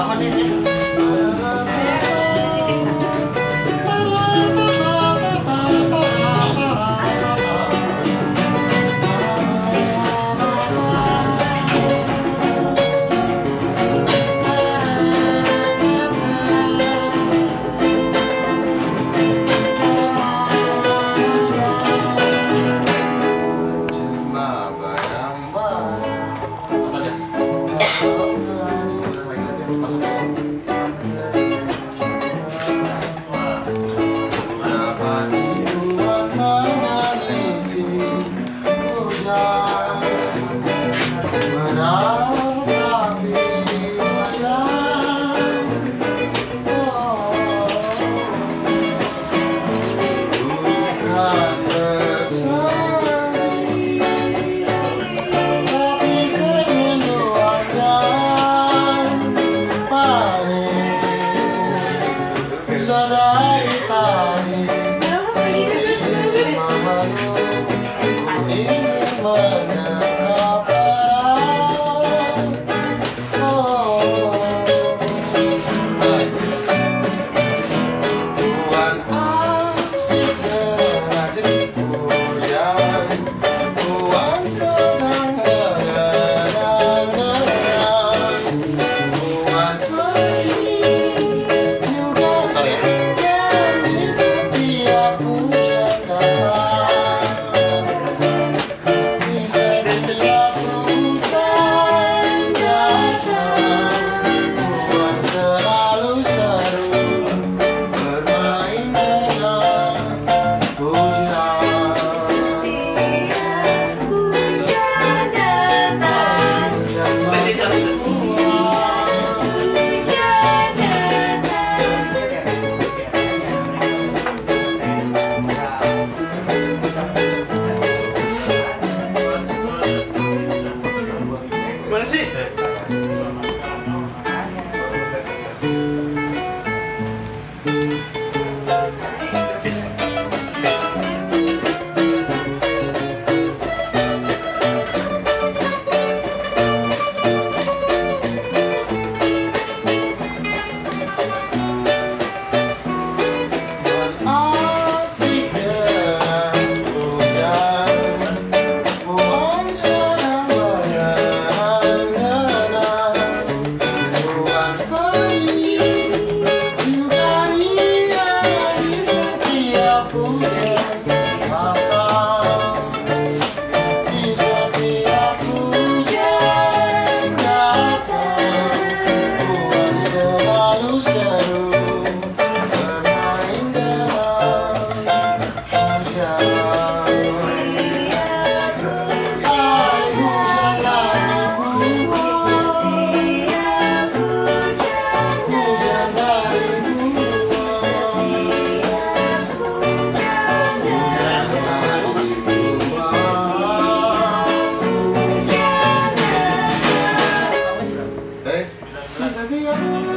然后那那。Thank you. gonna